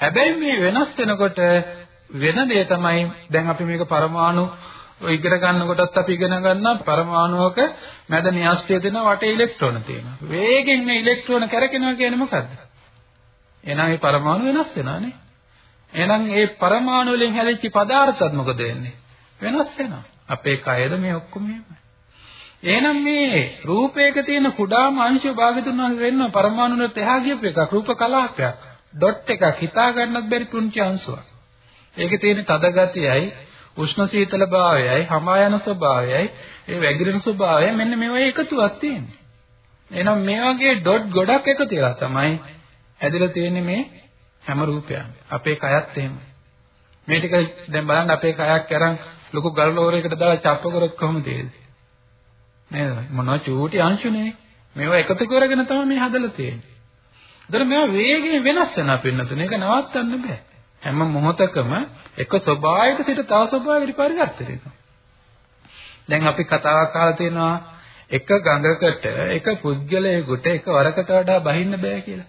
හැබැයි මේ වෙනස් වෙනකොට වෙන දේ තමයි දැන් අපි මේක පරමාණු ඉගෙන ගන්නකොටත් අපි ඉගෙන ගන්නා පරමාණුවක මැද න්‍යාස්තිය දෙන වටේ ඉලෙක්ට්‍රෝන තියෙනවා. වේගෙන් මේ ඉලෙක්ට්‍රෝන කැරකෙනවා කියන්නේ මොකද්ද? එහෙනම් මේ පරමාණු වෙනස් වෙනානේ. එහෙනම් මේ පරමාණු වලින් හැදිච්ච පදාර්ථත් මොකද වෙන්නේ? වෙනස් වෙනවා. අපේ කයද මේ ඔක්කොම එහෙමයි. එහෙනම් මේ රූපයක තියෙන කුඩාම අංශය භාගතුන් වහන්සේ වෙන්න පරමාණු වලට එහා ගියපු එකක් රූප කලාපයක්. ඩොට් එකක් හිතා ගන්නත් බැරි පුංචි අංශුවක්. ඒකේ තියෙන තද ගතියයි උෂ්ණ සීතල භාවයයි හමා යන ස්වභාවයයි ඒ වැగిරෙන ස්වභාවය මෙන්න මේවා එකතුවක් තියෙන්නේ. එහෙනම් මේ වගේ ඩොට් ගොඩක් එකතු වෙලා තමයි හැදිලා තියෙන්නේ මේ හැම රූපයක්ම. අපේ කයත් එහෙමයි. මේ ටික දැන් බලන්න අපේ කයක් අරන් ලොකු ගල් ලෝරයකට දාලා චප්ප කරොත් කොහොමද ඒද? නේද? මොනවා චූටි අංශුනේ. මේවා එකතු කරගෙන තමයි මේ හදලා තියෙන්නේ. ඒතර මේවා වේගයෙන් වෙනස් වෙනවා පින්නතුනේ. ඒක නවත්තන්න බෑ. හැම මොහොතකම එක ස්වභාවයක සිට තව ස්වභාවයකට පරිවර්තනය වෙනවා. දැන් අපි කතාවක් අහලා තියෙනවා එක ගඟකට එක පුද්ගලයෙකුට එක වරකට වඩා බහින්න බෑ කියලා.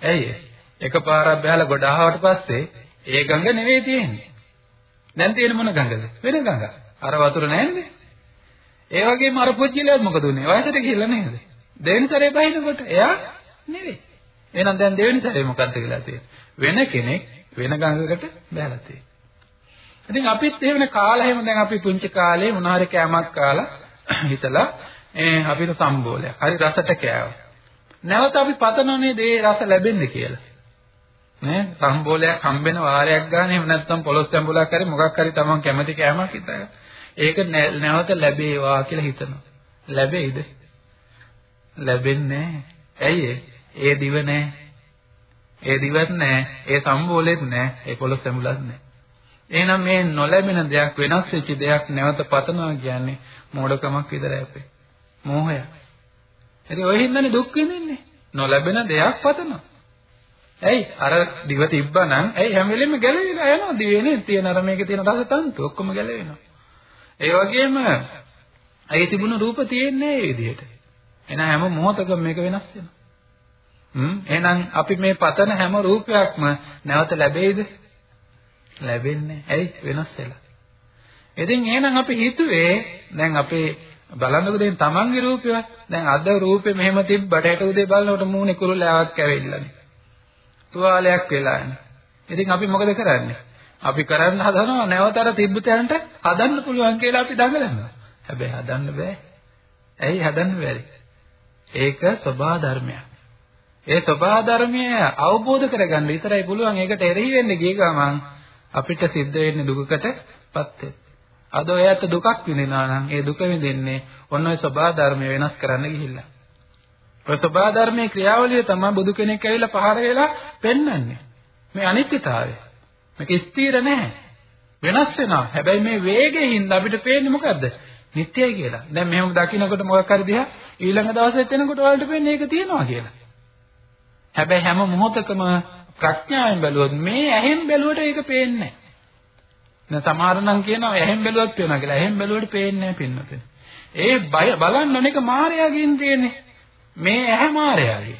ඇයි එක පාරක් බහලා ගොඩ ආවට පස්සේ ඒ ගඟ නෙවෙයි තියෙන්නේ. දැන් තියෙන මොන ගඟද? වෙන ගඟක්. අර වතුර නැන්නේ. ඒ වගේම අර පුද්ගලයාත් මොකද උනේ? වයසට ගිහිල්ලා නේද? දෙවෙනි සැරේ බහිනකොට එයා නෙවෙයි. එහෙනම් දැන් දෙවෙනි සැරේ මොකද්ද කියලා තියෙන්නේ? වෙන කෙනෙක් වෙන ගඟකට බැලලා තියෙන්නේ. ඉතින් අපිත් එහෙමනේ කාලා එහෙම දැන් අපි පුංචි කාලේ මොනාරි කෑමක් කාලා හිතලා ඒ අපිට සම්බෝලයක්. හරි රසට කෑවා. නැවත අපි පතනනේ දේ රස ලැබෙන්නේ කියලා. නේ සම්බෝලයක් හම්බෙන වාරයක් ගන්න එහෙම නැත්නම් පොලොස් සම්බෝලයක් හරි මොකක් හරි තමන් කැමති කෑමක් හිතලා. ඒක නැවත ලැබේවා කියලා හිතනවා. ලැබෙයිද? ලැබෙන්නේ නැහැ. ඇයි ඒ දිව නැහැ. ඒ දිවත් නැහැ, ඒ සම්බෝලෙත් නැහැ, ඒ පොළොස් සැමුලත් නැහැ. එහෙනම් මේ නොලැබෙන දෙයක් වෙනස් වෙච්ච දෙයක් නැවත පතනවා කියන්නේ මෝඩකමක් විතරයි අපේ. මෝහය. ඉතින් ඔය හින්දානේ දුක් විඳින්නේ. නොලැබෙන දෙයක් පතනවා. ඇයි අර දිව තිබ්බනම් ඇයි හැම වෙලෙම ගැලවිලා යනවා දිවේනේ තියෙන අර මේකේ තියෙන රස තන්තු ඔක්කොම ගැලවෙනවා. ඒ වගේම ඇයි තිබුණු රූප තියෙන්නේ මේ විදිහට. එන හැම මොහොතකම මේක වෙනස් වෙනවා. හ්ම් එහෙනම් අපි මේ පතන හැම රූපයක්ම නැවත ලැබෙයිද? ලැබෙන්නේ. ඇයි වෙනස් වෙලා. ඉතින් එහෙනම් අපි හිතුවේ දැන් අපේ බලන්නකෝ දැන් තමන්ගේ රූපයවත් දැන් අද රූපේ මෙහෙම තිබ්බට හෙට උදේ බලනකොට මූණේ කුරුල්ලාවක් ඇවිල්ලානේ. තුවාලයක් වෙලානේ. ඉතින් අපි මොකද කරන්නේ? අපි කරන්න හදනවා නැවත අර තිබ්බ තැනට හදන්න පුළුවන් කියලා අපි දඟලනවා. හැබැයි හදන්න බෑ. ඇයි හදන්න බැරි? ඒක සබහා ධර්මයක්. ඒ ස්වභාව ධර්මය අවබෝධ කරගන්න විතරයි පුළුවන්. ඒකට එරෙහි වෙන්න ගිය ගමන් අපිට සිද්ධ වෙන්නේ දුකකටපත් වෙන්න. අද ඔයත් දුකක් විඳිනවා නම් ඒ දුක විඳින්නේ ඔන්න ඔය ස්වභාව ධර්මය වෙනස් කරන්න ගිහිල්ලා. ඔය ස්වභාව ධර්මයේ ක්‍රියාවලිය තමයි බුදු කෙනෙක් ඇවිල්ලා පහර වෙලා පෙන්වන්නේ. මේ අනිත්‍යතාවය. මේක ස්ථිර නැහැ. වෙනස් වෙනවා. හැබැයි මේ වේගයෙන් හින්දා අපිට පේන්නේ මොකද්ද? නිට්ටයයි කියලා. දැන් මෙහෙම දකින්නකොට මොකක් හරි දිහා ඊළඟ දවසෙත් එනකොට ඔයාලට පේන්නේ ඒක තියෙනවා කියලා. හැබැයි හැම මොහොතකම ප්‍රඥාවෙන් බැලුවොත් මේ ඇහෙන් බැලුවට ඒක පේන්නේ නැහැ. දැන් සමහර නම් කියනවා ඇහෙන් බැලුවත් පේනවා කියලා. ඇහෙන් බැලුවට පේන්නේ නැහැ පින්නතේ. ඒ බය බලන්න ඕන එක මායාවකින් තියෙන්නේ. මේ ඇහැ මායාවයි.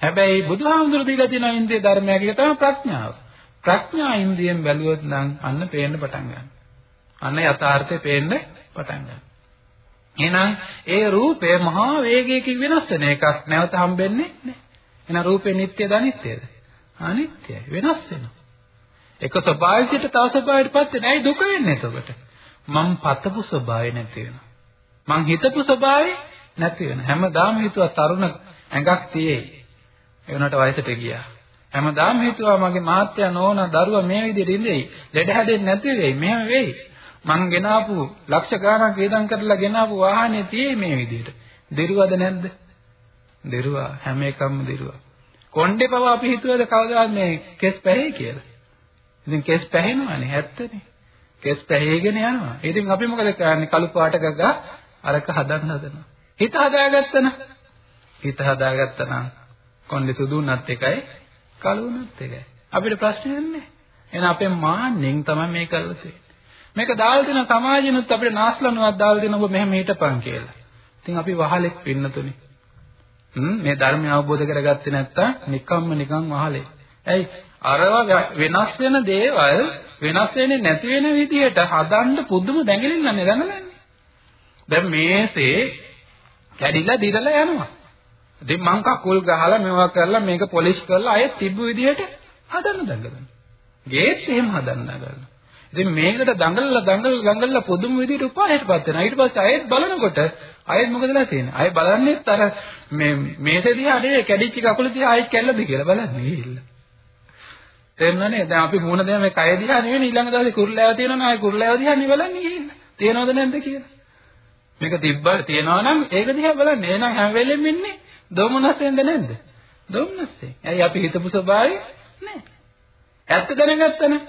හැබැයි බුදුහාමුදුරු දීලා තියෙන ඉන්ද්‍රිය ධර්මයක තමයි ප්‍රඥාව. ප්‍රඥා ඉන්ද්‍රියෙන් බැලුවොත් නම් අන්න පේන්න පටන් ගන්නවා. අන්න යථාර්ථය පේන්න පටන් ගන්නවා. එහෙනම් ඒ රූපය මහා වේගයකින් වෙනස් වෙන එකක් නැවත හම්බෙන්නේ නැහැ. එහෙනම් රූපේ නිට්ටයද අනිත්‍යද? අනිත්‍යයි. වෙනස් වෙනවා. එක ස්වභාවයකට තව ස්වභාවයකටපත් වෙන්නේ. ඇයි දුක වෙන්නේ එතකොට? මං පතපු ස්වභාවය නැති වෙනවා. මං හිතපු ස්වභාවය නැති වෙන. හැමදාම හිතුවා තරුණ ඇඟක් තියෙයි. ඒ වුණාට වයසට ගියා. හැමදාම හිතුවා මගේ මහත්තයා නෝනා දරුවා මේ විදිහට ඉඳෙයි. ලෙඩ හැදෙන්නේ නැති වෙයි. මෙහෙම වෙයි. මං ගෙනාපු ලක්ෂ ගාණක් වේදම් කරලා ගෙනාපු වාහනේ තියෙයි මේ විදිහට. දිරුවද නැද්ද? දිරුවා හැම එකක්ම දිරුවා. කොණ්ඩේ පව අපි හිතුවද කවදාවත් මේ කෙස් පැහැයි කියලා. ඉතින් කෙස් පැහැෙනවානේ ඇත්තනේ. කෙස් පැහැගෙන යනවා. ඉතින් අපි මොකද කරන්නේ? කළු පාට ගගා අරක හදන්න හදනවා. හිත හදාගත්තන. හිත හදාගත්තනම් කොණ්ඩේ සුදු වුණත් එකයි කළු වුණත් එකයි. අපිට ප්‍රශ්නයක් නැහැ. එහෙනම් අපේ මාන්නෙන් තමයි මේ කරලා තියෙන්නේ. මේක දාලා දෙන සමාජෙනුත් අපිට නාස්ලනුවක් දාලා දෙන ඔබ මෙහෙම හිටපන් කියලා. ඉතින් අපි වහලෙක් පින්නතුනේ. හ්ම් මේ ධර්මය අවබෝධ කරගත්තේ නැත්තම් නිකම්ම නිකන් වහලේ. ඇයි අරව වෙනස් වෙන දේවල් වෙනස් වෙන්නේ නැති වෙන විදිහට හදන්න පුදුම දැඟලින්නන්නේ දැනගන්නේ. දැන් මේසේ කැඩිලා දිරලා යනවා. ඉතින් මං කකුල් ගහලා මේවා කරලා මේක පොලිෂ් කරලා ආයෙත් තිබ්බු විදිහට හදන්න දඟලනවා. ගේට් එහෙම හදන්න දඟලනවා. ඉතින් මේකට දඟලලා දඟලලා දඟලලා පුදුම විදිහට උපායයටපත් වෙනවා. ඊට පස්සේ ආයෙත් බලනකොට ආයෙත් මොකදලා තියෙන්නේ? ආයෙ බලන්නේත් අර මේ මේසේ දිහා නෙවෙයි කැඩිච්ච කකුල දිහා ආයෙත් කැල්ලද කියලා බලන්නේ ගිහිල්ලා. තේරෙනවනේ? දැන් අපි මූණ දෙන මේ කය දිහා නෙවෙයි ඊළඟ දවසේ කුරුල්ලෑව තියෙනවනේ ආයෙ කුරුල්ලෑව දිහා නෙවෙයි බලන්නේ ගිහිල්ලා. තියෙනවද නැද්ද කියලා. මේක තිබ්බා තියෙනවා නම් ඒක දිහා බලන්න. එහෙනම් හැම වෙලෙම ඉන්නේ දොමනසෙන්ද නැද්ද? දොමනසෙන්. ඇයි අපි හිතපු ස්වභාවය නැහැ. ඇත්ත දැනගත්තනේ.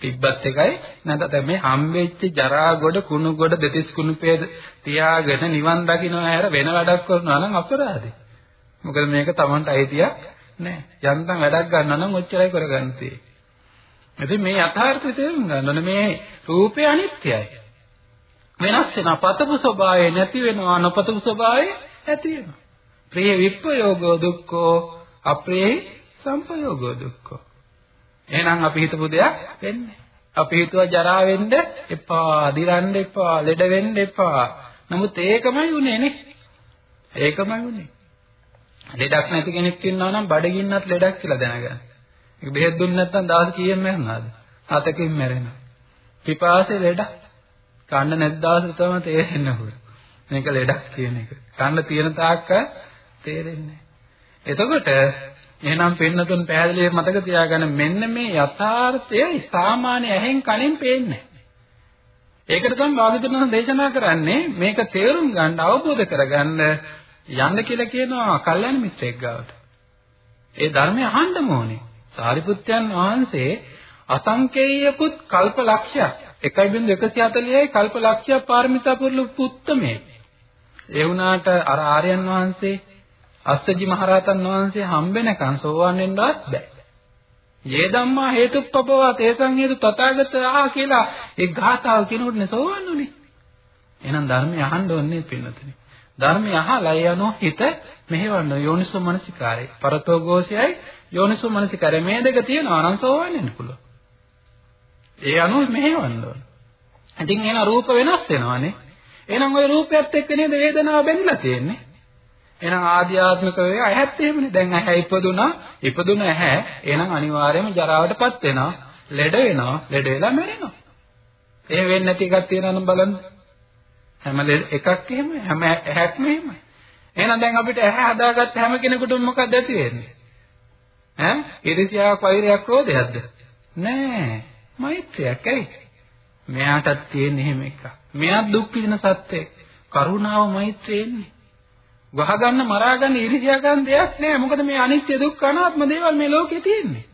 තිබ්බත් එකයි නැත්නම් මේ හම්බෙච්ච ජරා ගොඩ කුණු ගොඩ දෙතිස් කුණු පේද තියාගෙන නිවන් දකින්න හැර වෙන වැඩක් කරනවා නම් අපරාධේ. මොකද මේක Tamanට අයිතියක් නෑ. යන්තම් වැඩක් ගන්නවා නම් ඔච්චරයි කරගන්න තියෙන්නේ. ඉතින් මේ යථාර්ථය තේරුම් ගන්න ඕනේ මේ රූපය අනිත්‍යයි. වෙනස් වෙනවා. පතපු ස්වභාවය නැති වෙනවා. නොපතපු ස්වභාවය ඇති වෙනවා. ප්‍රිය විප්පයෝගෝ දුක්ඛෝ අප්‍රිය සම්පයෝගෝ දුක්ඛෝ එහෙනම් අපි හිතපු දෙයක් වෙන්නේ. අපි හිතුවා ජරා වෙන්න එපා, දිරන්න එපා, ලෙඩ වෙන්න එපා. නමුත් ඒකමයි උනේ නේ. ඒකමයි උනේ. ලෙඩක් නැති කෙනෙක් ඉන්නවා නම් බඩගින්නත් ලෙඩක් කියලා දැනගන්න. ඒක බෙහෙත් දුන්නේ නැත්නම් දවස් කීයෙන් මැරෙනවද? හතකින් මැරෙනවා. පිපාසය ලෙඩක්. කන්න නැති දවස් තමයි තේරෙන්නේ හොර. මේක ලෙඩක් කියන එක. කන්න තියෙන තාක්ක තේරෙන්නේ නැහැ. එතකොට එහෙනම් පින්නතුන් පැහැදිලිව මතක තියාගන්න මෙන්න මේ යථාර්ථය සාමාන්‍ය ඇහෙන් කනෙන් පේන්නේ ඒකට තමයි වාග්යතුන් දේශනා කරන්නේ මේක තේරුම් ගන්න අවබෝධ කරගන්න යන්න කියලා කියනවා කල්යන මිත්‍රෙක් ගාවට. ඒ ධර්මය අහන්න ඕනේ. සාරිපුත්යන් වහන්සේ අසංකේයකුත් කල්ප ලක්ෂයක් 1.140යි කල්ප ලක්ෂයක් පාරමිතා පුරුළු පුත්තමේ. ඒ වුණාට අර ආර්යයන් වහන්සේ අස්සජි මහරහතන් වහන්සේ හම්බෙනකන් සෝවාන් වෙන්නවත් බෑ. "යේ ධම්මා හේතුප්පපවා තේසං හේතු තථාගතආ" කියලා ඒ ගාථාව කියනකොටනේ සෝවාන් උනේ. එහෙනම් ධර්මය අහන්න ඕනේ පින්නතනේ. ධර්මය අහලා ඒ අනුව හිත මෙහෙවන්න යෝනිසෝ මනසිකාරය. පරතෝගෝසයයි යෝනිසෝ මනසිකාරය මේ දෙක තියෙනවා නම් සෝවාන් වෙන්න පුළුවන්. ඒ අනුව මෙහෙවන්න ඕනේ. ඉතින් එන රූප වෙනස් වෙනවානේ. එහෙනම් ওই රූපයත් එක්ක නේද වේදනාව බැඳලා තියෙන්නේ? එහෙනම් ආධ්‍යාත්මික වේ ඇහත් එහෙමනේ. දැන් ඇහැ ඉපදුනා, ඉපදුන ඇහැ එහෙනම් අනිවාර්යයෙන්ම ජරාවටපත් වෙනවා, ලෙඩ වෙනවා, ලෙඩ වෙලා මැරෙනවා. එහෙම වෙන්නේ නැති එකක් තියෙනවා නම් බලන්න. හැම එකක් එහෙම හැම ඇහැක්ම එහෙමයි. එහෙනම් දැන් අපිට ඇහැ හදාගත්ත හැම කෙනෙකුටම මොකක්ද ඇති වෙන්නේ? ඈ? ඊර්ෂ්‍යාවක්, වෛරයක්, ක්‍රෝධයක්ද? නෑ. මෛත්‍රියක් ඇයි? මෙයාටත් තියෙන එහෙම එකක්. මෙයා දුක් විඳින සත්‍යයක්. කරුණාව මෛත්‍රිය එන්නේ. වහගන්න මරාගන්න ඉරිසියා ගන්න දෙයක් නෑ. මොකද මේ අනිත්‍ය දුක්ඛ අනාත්ම දේවල් මේ ලෝකේ තියෙන්නේ.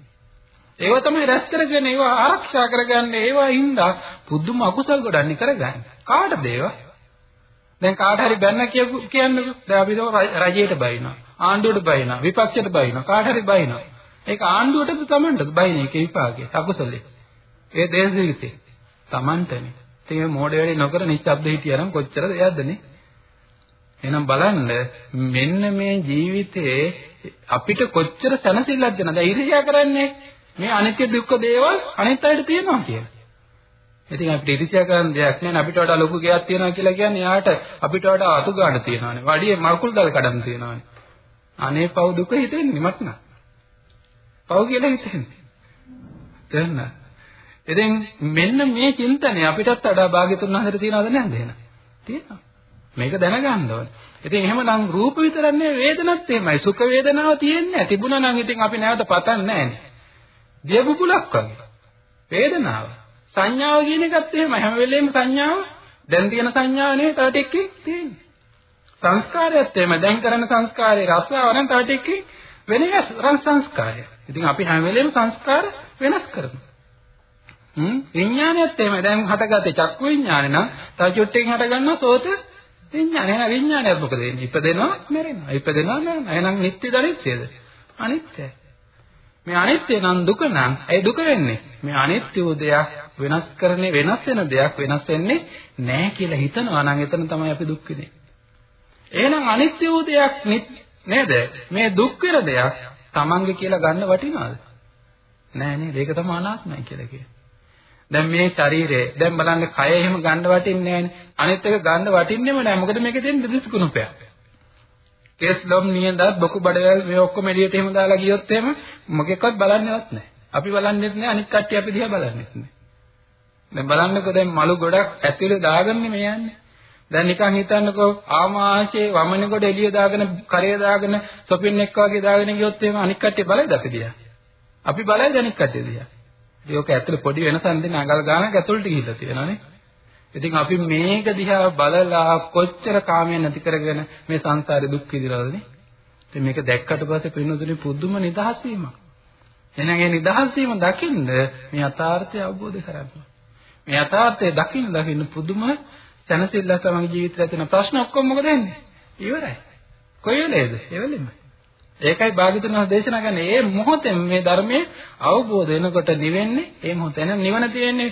ඒව තමයි රැස් කරගෙන ඒව ආරක්ෂා කරගන්න ඒවා හින්දා පුදුම අකුසල් ගොඩන්නේ කරගන්න. කාටද ඒවා? දැන් කාට හරි බැන්න කියපු කියන්නකෝ. දැන් අපි රජයට බයිනවා. ආණ්ඩුවට බයිනවා. විපක්ෂයට බයිනවා. කාට හරි බයිනවා. ඒක ආණ්ඩුවටද Tamanටද බයින එක විපාකේ අකුසලේ. ඒ දේශීවිතේ Tamanටනේ. ඉතින් මේ මොඩේ වැඩි නොකර නිශ්ශබ්ද හිටියනම් කොච්චරද එයක්දනේ? එහෙනම් බලන්න මෙන්න මේ ජීවිතයේ අපිට කොච්චර සැනසෙල්ලක්ද නේද? ඉරිසියා කරන්නේ මේ අනිත්‍ය දුක්ඛ දේවල් අනිත් අයට තියෙනවා කියලා. ඉතින් අපිට ඉරිසියා කරන්න දෙයක් නෑ අපිට වඩා ලොකු ගයක් තියෙනවා කියලා කියන්නේ යාට අපිට වඩා අතු ගන්න තියෙනවානේ. වඩියේ මකුල් දල් කඩන්න තියෙනවානේ. අනේ පව් දුක හිතෙන්නේ මත් නා. පව් කියලා හිතෙන්නේ. තේරෙනවද? ඉතින් මෙන්න මේ චින්තනය අපිටත් වඩා භාග්‍යතුන් වහන්සේට තියනවද නැද්ද එහෙනම්? තියෙනවා. මේක දැනගන්න ඕනේ. ඉතින් එහෙමනම් රූප විතරක් නෙවෙයි වේදනත් එහෙමයි. සුඛ වේදනාව තියෙන්නේ. තිබුණා නම් ඉතින් අපි නැවත පතන්නේ නැහැනේ. දිය බුබුලක් වගේ. වේදනාව. සංඥාව කියන එකත් එහෙමයි. හැම වෙලෙම සංඥාව දැන් තියෙන සංඥාව නෙවෙයි තව ටිකකින් තියෙන්නේ. සංස්කාරයත් එහෙම දැන් කරන සංස්කාරේ රසාව නම් තව ටිකකින් වෙනස් රස සංස්කාරය. ඉතින් අපි හැම වෙලෙම සංස්කාර වෙනස් කරනවා. හ්ම් විඥානයත් එහෙම දැන් හටගත්තේ චක්කු විඥානේ නම් තව චුට්ටකින් හටගන්නවා සෝත විඥානය. එහෙනම් විඥානයත් මොකද වෙන්නේ? ඉපදෙනවා මැරෙනවා. ඉපදෙනවා මැරෙනවා. එහෙනම් නිට්ටයද අනිත්‍යද? අනිත්‍යයි. මේ අනිත්‍ය නම් දුක නම් ඒ දුක වෙන්නේ. මේ අනිත්‍ය වූ දෙයක් වෙනස් කරන්නේ වෙනස් වෙන දෙයක් වෙනස් වෙන්නේ නැහැ කියලා හිතනවා නම් එතන තමයි අපි දුක් විඳින්නේ. එහෙනම් අනිත්‍ය වූ දෙයක් නේද? මේ දුක් වෙන දෙයක් තමන්ගේ කියලා ගන්න වටිනවද? නෑ නේද? ඒක තමයි අනාත්මයි කියලා කියන්නේ. දැන් මේ ශරීරය දැන් බලන්න කය එහෙම ගන්න වටින්නේ නෑනේ. අනිත් එක ගන්න වටින්නේම නෑ. මොකද මේකේ තියෙන දෙදිස් කුණුපයක්. කේස් ලොම් නියඳත් බොකු බඩවැල් මේ ඔක්කොම එළියට එහෙම දාලා ගියොත් එහෙම මොකෙක්වත් බලන්නේවත් නෑ. අපි බලන්නේත් නෑ අනිත් කට්ටිය අපි දිහා බලන්නේත් නෑ. දැන් බලන්නකෝ දැන් මලු ගොඩක් ඇතුලේ දාගන්නේ මේ යන්නේ. දැන් නිකන් හිතන්නකෝ ආමාශයේ වමනේ කොට එළිය දාගෙන කරේ දාගෙන සොපින් එක්ක වගේ දාගෙන ගියොත් එහෙම අනික් කට්ටිය බලයිද අපි දිහා? අපි බලයිද අනික් කට්ටිය දිහා? ඒක ඇතුළේ පොඩි වෙනසක් දෙන අඟල් ගානක් ඇතුළට ගිහිල්ලා තියෙනවානේ. ඉතින් අපි මේක දිහා බලලා කොච්චර කාමයෙන් නැති කරගෙන මේ සංසාරේ දුක් විඳිනවද ඉතින් මේක දැක්කට පස්සේ පින්නතුනේ පුදුම නිදහස් වීමක්. එහෙනම් ඒ නිදහස් වීම දකින්න මේ යථාර්ථය අවබෝධ කරගන්න. මේ යථාර්ථය දකින්න දකින්න පුදුම සැනසෙල්ල තමගේ ජීවිතේ ඇතින ප්‍රශ්න ඔක්කොම මොකද වෙන්නේ? ඉවරයි. කොයි වෙලේද? ඒ වෙලෙම. ඒකයි භාග්‍යතුන් වහන්සේ දේශනා කරන්නේ මේ මොහොතෙන් මේ ධර්මයේ අවබෝධ වෙනකොට නිවෙන්නේ ඒ මොහොතේ. එහෙනම් නිවන තියෙන්නේ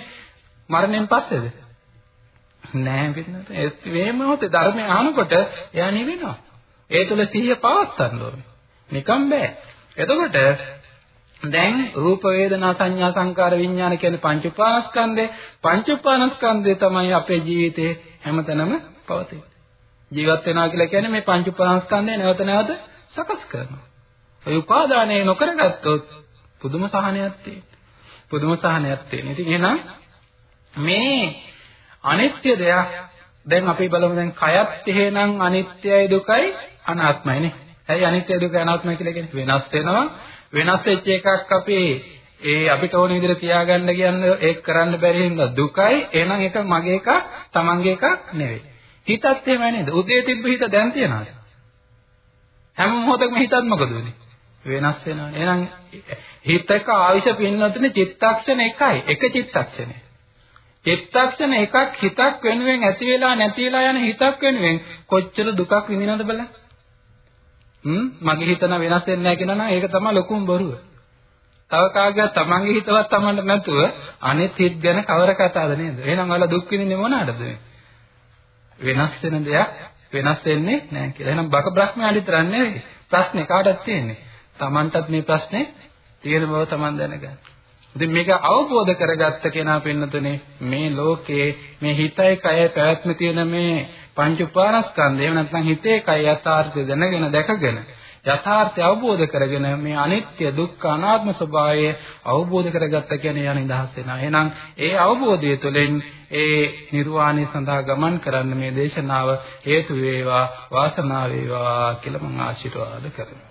මරණයෙන් පස්සේද? නෑ පිටනත. මේ මොහොතේ ධර්මය අහනකොට එයා නිවෙනවා. ඒ තුල සිහිය පවත්වන්න ඕනේ. නිකම් බෑ. එතකොට දැන් රූප වේදනා සංඥා සංකාර විඥාන කියන පංච උපාස්කන්ධේ පංච උපාස්කන්ධය තමයි අපේ ජීවිතේ හැමතැනම පවතින්නේ. ජීවත් වෙනවා කියලා කියන්නේ මේ පංච උපාස්කන්ධය නැවත නැවත සකස් කරනවා. ඒ උපාදානය නොකරගත්තොත් පුදුම සහනයක් තියෙනවා. පුදුම සහනයක් තියෙනවා. ඉතින් එහෙනම් මේ අනිත්‍ය දෙයක් දැන් අපි බලමු දැන් කයත් එහෙනම් අනිත්‍යයි දුකයි අනාත්මයි නේ. ඇයි අනිත්‍ය දුක අනාත්මයි කියලා කියන්නේ? වෙනස් වෙනවා වෙනස් වෙච්ච එකක් අපි ඒ අපිට ඕන විදිහට තියාගන්න කියන්නේ ඒක කරන්න බැරි හින්දා දුකයි එහෙනම් ඒක මගේ එකක් තමන්ගේ එකක් නෙවෙයි හිතත් එහෙමයි නේද උදේ තිබ්බ හිත දැන් තියනවාද හැම මොහොතකම හිතත් මොකද වෙන්නේ? වෙනස් වෙනවා. එහෙනම් හිතක ආවිෂ පින්නතුනේ චිත්තක්ෂණ එකයි. එක චිත්තක්ෂණය. චිත්තක්ෂණ එකක් හිතක් වෙනුවෙන් ඇති වෙලා නැති වෙලා යන හිතක් වෙනුවෙන් කොච්චර දුකක් විඳිනවද බලන්න. හ්ම්? මගේ හිතන වෙනස් වෙන්නේ නැහැ කියනවා නම් ඒක තමයි ලොකුම බොරුව. තව කාගේවත් තමන්ගේ හිතවත් තමන්ට නැතුව අනිත් හිත ගැන කවර කතාවද නේද? එහෙනම් ඔයාලා දුක් විඳින්නේ මොනවාටද වෙනස් වෙන දෙයක් වෙනස් වෙන්නේ නැහැ කියලා. එහෙනම් බක බ්‍රහ්මයාට විතර නෙවෙයි. ප්‍රශ්නේ කාටද තියෙන්නේ? තමන්ටත් මේ ප්‍රශ්නේ තියෙන බව තමන් දැනගන්න. ඉතින් මේක අවබෝධ කරගත්ත කෙනා පින්නතුනේ මේ ලෝකේ මේ හිතයි කයයි පැවැත්ම තියෙන මේ පංච උපානස්කන්ධය එහෙම නැත්නම් හිතේ කය යථාර්ථය දැනගෙන දැකගෙන යථාර්ථය අවබෝධ කරගෙන මේ අනිත්‍ය දුක්ඛ අනාත්ම ස්වභාවය අවබෝධ කරගත්ත කියන්නේ යන නිදහස් වෙනවා. එහෙනම් ඒ අවබෝධය තුළින් ඒ නිර්වාණය සඳහා ගමන් කරන්න මේ දේශනාව හේතු වේවා වාසනාව වේවා කියලා මම ආශිර්වාද කරනවා.